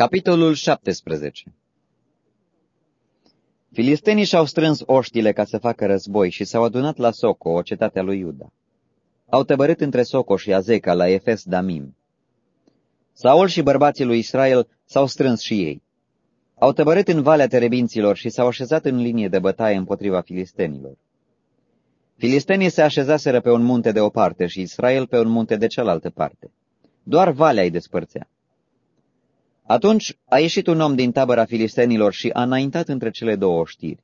Capitolul 17 Filistenii și-au strâns oștile ca să facă război și s-au adunat la Soco, o cetate a lui Iuda. Au tăbărât între Soco și Azeca la Efes Damim. Saul și bărbații lui Israel s-au strâns și ei. Au tăbărât în Valea Terebinților și s-au așezat în linie de bătaie împotriva filistenilor. Filistenii se așezaseră pe un munte de o parte și Israel pe un munte de cealaltă parte. Doar valea îi despărțea. Atunci a ieșit un om din tabăra filistenilor și a înaintat între cele două știri.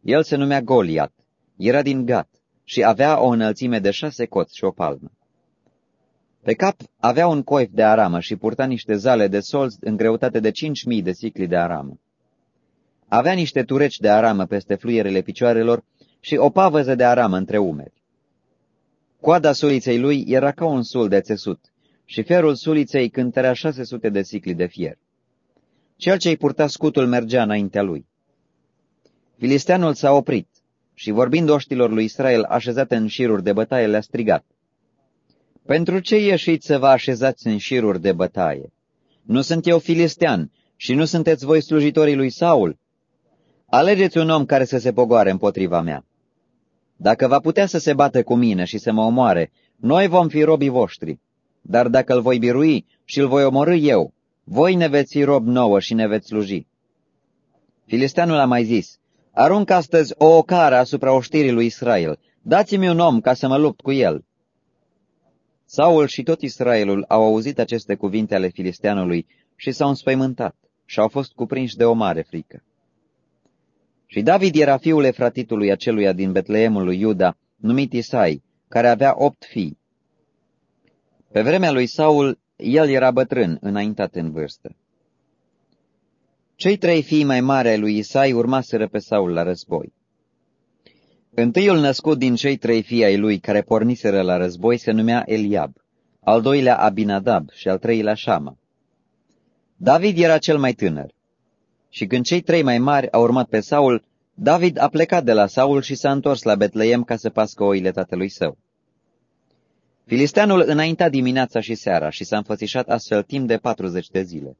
El se numea Goliat, era din Gat și avea o înălțime de șase coți și o palmă. Pe cap avea un coif de aramă și purta niște zale de solți în greutate de cinci mii de sicli de aramă. Avea niște tureci de aramă peste fluierele picioarelor și o pavăză de aramă între umeri. Coada suliței lui era ca un sul de țesut și ferul suliței cântărea șase sute de sicli de fier. Cel ce-i purta scutul mergea înaintea lui. Filisteanul s-a oprit și, vorbind oștilor lui Israel așezate în șiruri de bătaie, le-a strigat. Pentru ce ieșiți să vă așezați în șiruri de bătaie? Nu sunt eu filistean și nu sunteți voi slujitorii lui Saul? Alegeți un om care să se pogoare împotriva mea. Dacă va putea să se bată cu mine și să mă omoare, noi vom fi robii voștri. Dar dacă îl voi birui și îl voi omorâ eu, voi ne veți fi rob nouă și ne veți sluji. Filisteanul a mai zis, arunc astăzi o ocară asupra oștirii lui Israel, dați-mi un om ca să mă lupt cu el. Saul și tot Israelul au auzit aceste cuvinte ale filisteanului și s-au înspăimântat și au fost cuprinși de o mare frică. Și David era fiul efratitului aceluia din Betleemul lui Iuda, numit Isai, care avea opt fii. Pe vremea lui Saul, el era bătrân, înaintat în vârstă. Cei trei fii mai mari ai lui Isai urmaseră pe Saul la război. Întâiul născut din cei trei fii ai lui care porniseră la război se numea Eliab, al doilea Abinadab și al treilea Shama. David era cel mai tânăr. Și când cei trei mai mari au urmat pe Saul, David a plecat de la Saul și s-a întors la Betleem ca să pască oile tatălui său. Filisteanul înainta dimineața și seara și s-a înfățișat astfel timp de 40 de zile.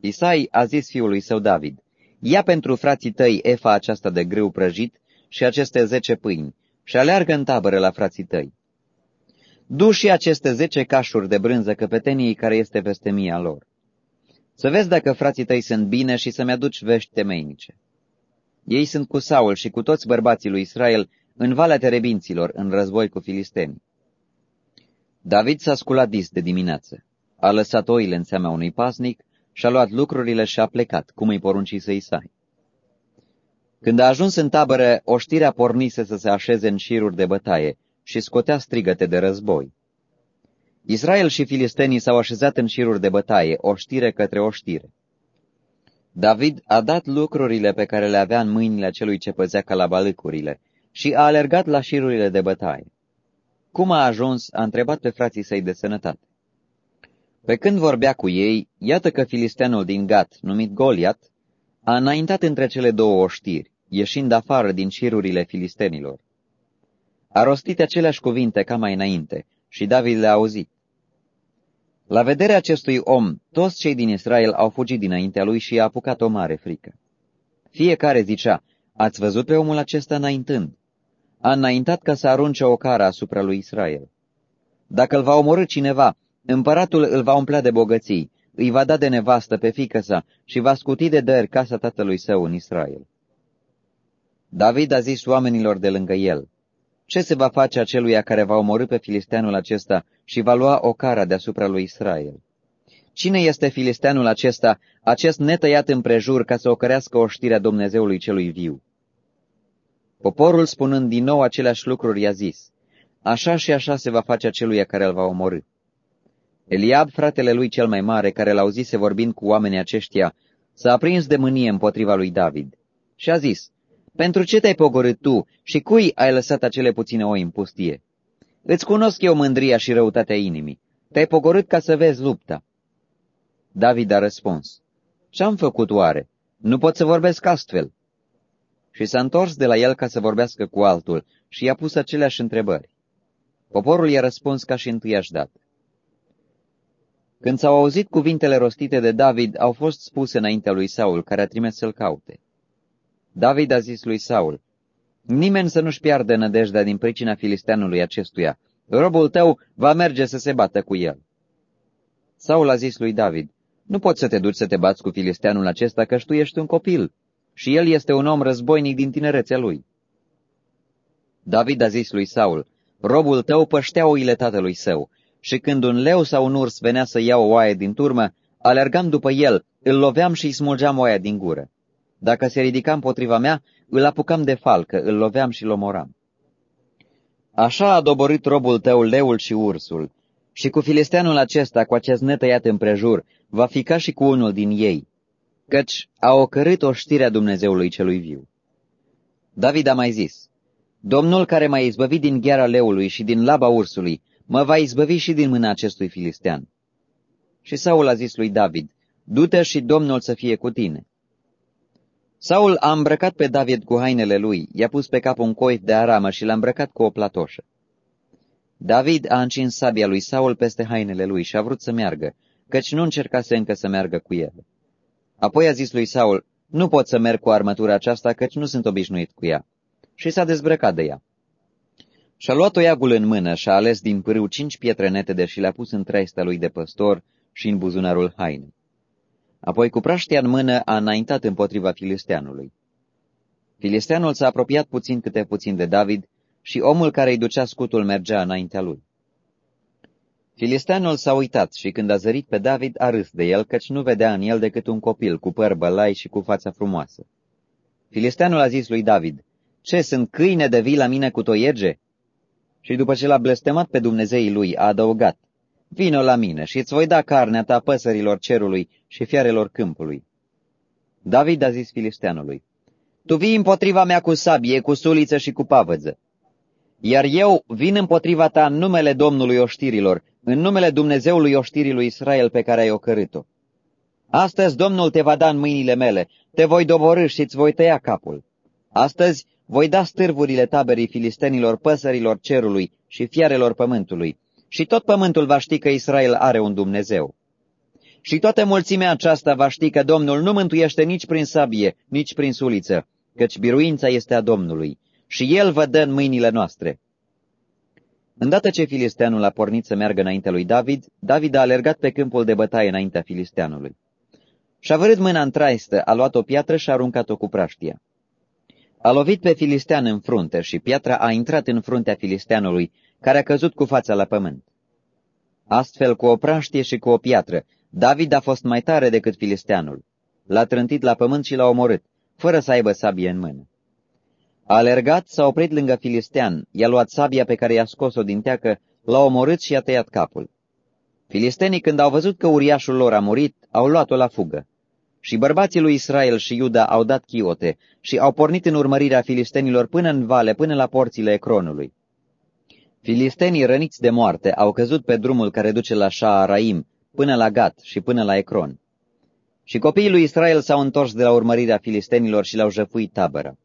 Isai a zis fiului său David, ia pentru frații tăi efa aceasta de grâu prăjit și aceste zece pâini și aleargă în tabără la frații tăi. Du și aceste zece cașuri de brânză căpeteniei care este peste mia lor. Să vezi dacă frații tăi sunt bine și să-mi aduci vești temeinice. Ei sunt cu Saul și cu toți bărbații lui Israel în Valea Terebinților, în război cu filistenii. David s-a sculat dis de dimineață. A lăsat oile în seama unui pasnic și-a luat lucrurile și a plecat, cum îi porunci să Isai. Când a ajuns în tabără, oștirea pornise să se așeze în șiruri de bătaie și scotea strigăte de război. Israel și filistenii s-au așezat în șiruri de bătaie, oștire către oștire. David a dat lucrurile pe care le avea în mâinile celui ce păzea calabalâcurile și a alergat la șirurile de bătaie. Cum a ajuns, a întrebat pe frații săi de sănătate. Pe când vorbea cu ei, iată că filisteanul din Gat, numit Goliat, a înaintat între cele două oștiri, ieșind afară din șirurile filistenilor. A rostit aceleași cuvinte ca mai înainte și David le-a auzit. La vederea acestui om, toți cei din Israel au fugit dinaintea lui și i-a apucat o mare frică. Fiecare zicea, ați văzut pe omul acesta înaintând? A înaintat ca să arunce o cară asupra lui Israel. Dacă îl va omorâ cineva, împăratul îl va umplea de bogății, îi va da de nevastă pe fică sa și va scuti de dări casa tatălui său în Israel. David a zis oamenilor de lângă el, ce se va face aceluia care va omorâ pe filisteanul acesta și va lua o cara deasupra lui Israel? Cine este filisteanul acesta, acest netăiat împrejur ca să ocărească oștirea Dumnezeului celui viu? Poporul, spunând din nou aceleași lucruri, i-a zis, așa și așa se va face aceluia care îl va omorâ. Eliab, fratele lui cel mai mare, care l-au zise vorbind cu oamenii aceștia, s-a aprins de mânie împotriva lui David și a zis, Pentru ce te-ai pogorât tu și cui ai lăsat acele puține oi în pustie? Îți cunosc eu mândria și răutatea inimii. Te-ai pogorât ca să vezi lupta. David a răspuns, Ce-am făcut oare? Nu pot să vorbesc astfel. Și s-a întors de la el ca să vorbească cu altul și i-a pus aceleași întrebări. Poporul i-a răspuns ca și întâiași dată. Când s-au auzit cuvintele rostite de David, au fost spuse înaintea lui Saul, care a trimis să-l caute. David a zis lui Saul, Nimeni să nu-și piardă nădejdea din pricina filisteanului acestuia. Robul tău va merge să se bată cu el. Saul a zis lui David, Nu poți să te duci să te bați cu filisteanul acesta, că tu ești un copil și el este un om războinic din tinerețea lui. David a zis lui Saul, Robul tău păștea oile tatălui său și când un leu sau un urs venea să ia o oaie din turmă, alergam după el, îl loveam și îi smulgeam oaia din gură. Dacă se ridica împotriva mea, îl apucam de falcă, îl loveam și îl omoram. Așa a doborit robul tău leul și ursul, și cu filisteanul acesta, cu acest netăiat împrejur, va fi ca și cu unul din ei, căci a ocărât oștirea Dumnezeului celui viu. David a mai zis, Domnul care m-a izbăvit din gheara leului și din laba ursului, mă va izbăvi și din mâna acestui filistean. Și Saul a zis lui David, du-te și Domnul să fie cu tine. Saul a îmbrăcat pe David cu hainele lui, i-a pus pe cap un coif de aramă și l-a îmbrăcat cu o platoșă. David a încins sabia lui Saul peste hainele lui și a vrut să meargă, căci nu încercase încă să meargă cu el. Apoi a zis lui Saul, nu pot să merg cu armătura aceasta, căci nu sunt obișnuit cu ea. Și s-a dezbrăcat de ea. Și-a luat oiagul în mână și a ales din pârâu cinci pietre netede și le-a pus în treista lui de păstor și în buzunarul hainei. Apoi cu praștia în mână a înaintat împotriva filisteanului. Filisteanul s-a apropiat puțin câte puțin de David și omul care îi ducea scutul mergea înaintea lui. Filisteanul s-a uitat și când a zărit pe David a râs de el, căci nu vedea în el decât un copil cu păr bălai și cu fața frumoasă. Filisteanul a zis lui David, Ce, sunt câine de vii la mine cu toiege?" Și după ce l-a blestemat pe Dumnezeii lui, a adăugat, Vino la mine și îți voi da carnea ta păsărilor cerului și fiarelor câmpului. David a zis filisteanului, Tu vii împotriva mea cu sabie, cu suliță și cu pavăză. Iar eu vin împotriva ta în numele Domnului oștirilor, în numele Dumnezeului oștirii lui Israel pe care ai ocărât-o. Astăzi Domnul te va da în mâinile mele, te voi doborâ și îți voi tăia capul. Astăzi voi da stârvurile taberii filistenilor păsărilor cerului și fiarelor pământului, și tot pământul va ști că Israel are un Dumnezeu. Și toată mulțimea aceasta va ști că Domnul nu mântuiește nici prin sabie, nici prin suliță, căci biruința este a Domnului, și El vă dă în mâinile noastre. Îndată ce filisteanul a pornit să meargă înaintea lui David, David a alergat pe câmpul de bătaie înaintea filisteanului. Și-a vărât mâna în traistă, a luat o piatră și a aruncat-o cu praștia. A lovit pe filistean în frunte și piatra a intrat în fruntea filisteanului, care a căzut cu fața la pământ. Astfel, cu o praștie și cu o piatră, David a fost mai tare decât filisteanul. L-a trântit la pământ și l-a omorât, fără să aibă sabie în mână. A alergat, s-a oprit lângă filistean, i-a luat sabia pe care i-a scos-o din teacă, l-a omorât și i-a tăiat capul. Filistenii, când au văzut că uriașul lor a murit, au luat-o la fugă. Și bărbații lui Israel și Iuda au dat chiote și au pornit în urmărirea filistenilor până în vale, până la porțile Ecronului. Filistenii răniți de moarte au căzut pe drumul care duce la Shaaraim, până la Gat și până la Ecron. Și copiii lui Israel s-au întors de la urmărirea filistenilor și le-au jăfuit tabără.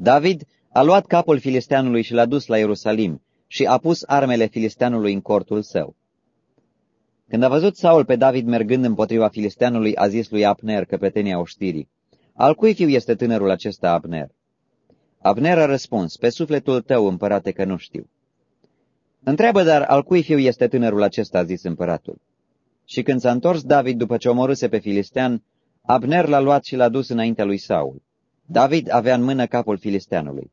David a luat capul filisteanului și l-a dus la Ierusalim și a pus armele filisteanului în cortul său. Când a văzut Saul pe David mergând împotriva filisteanului, a zis lui Abner, căpetenia oștirii, Al cui fiu este tânărul acesta Abner? Abner a răspuns, pe sufletul tău, împărate, că nu știu. Întreabă dar al cui fiu este tânărul acesta, a zis împăratul. Și când s-a întors David după ce omorâse pe filistean, Abner l-a luat și l-a dus înaintea lui Saul. David avea în mână capul filisteanului.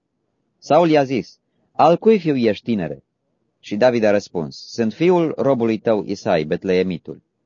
Saul i-a zis, Al cui fiu ești tinere? Și David a răspuns, Sunt fiul robului tău Isai, Betleemitul.